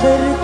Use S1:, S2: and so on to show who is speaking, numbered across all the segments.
S1: saber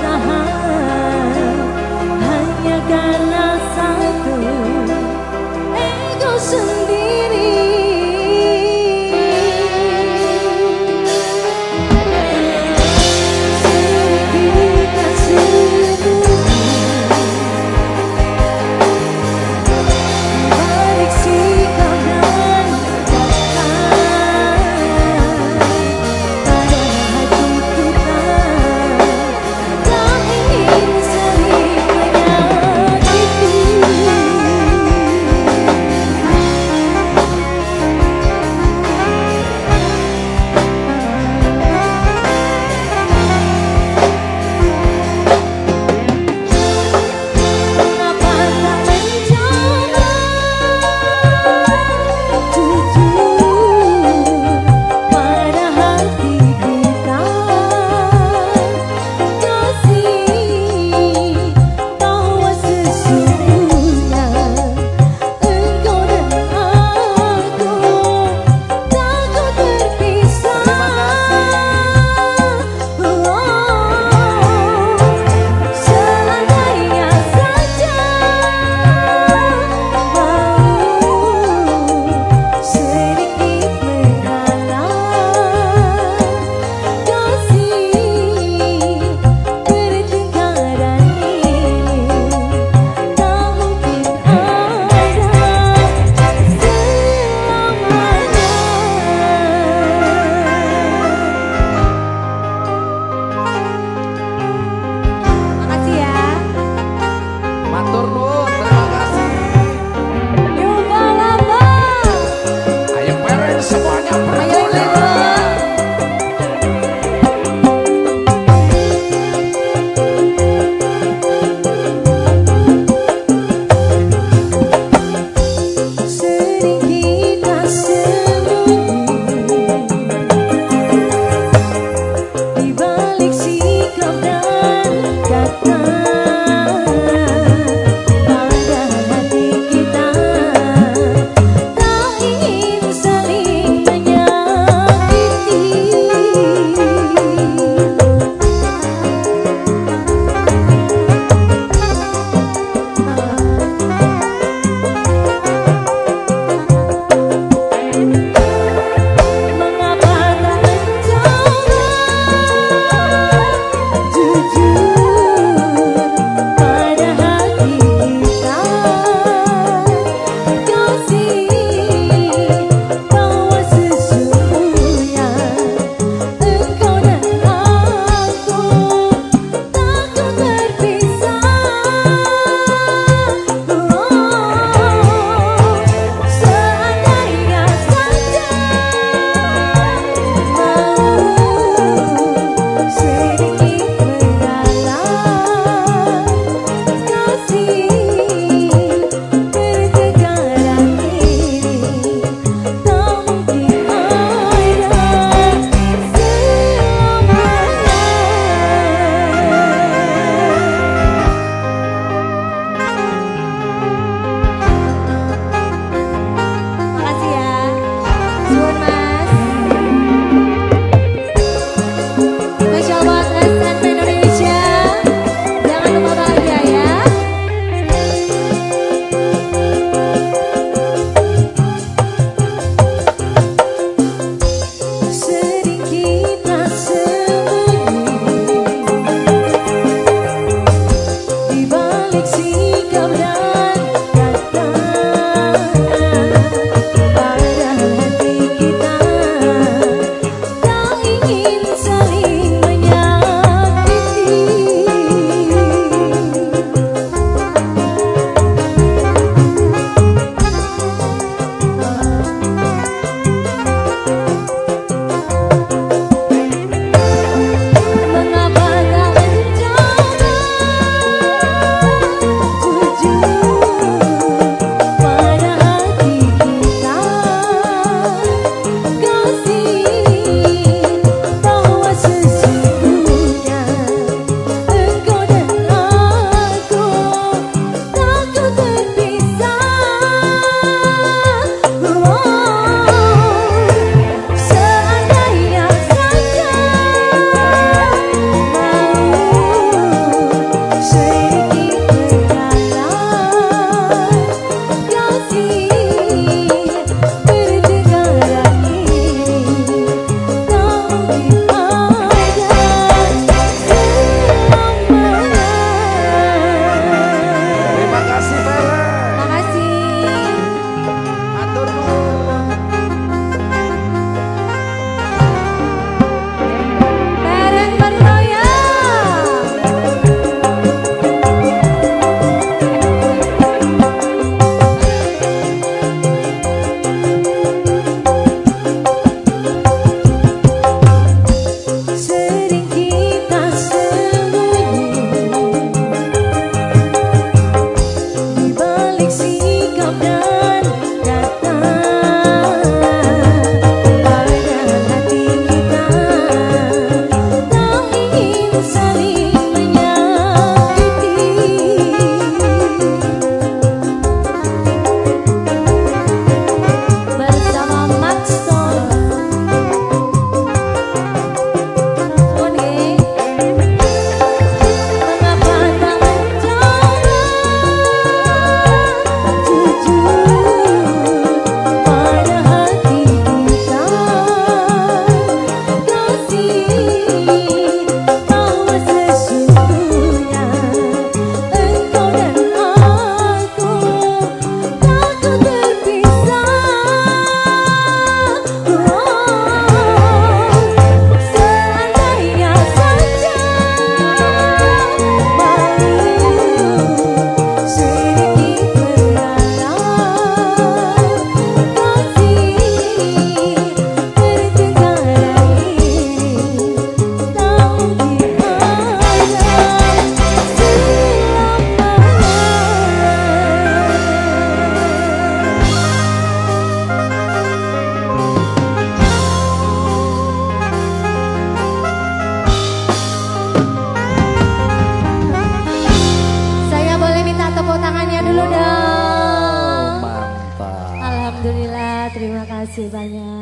S1: 谢大家。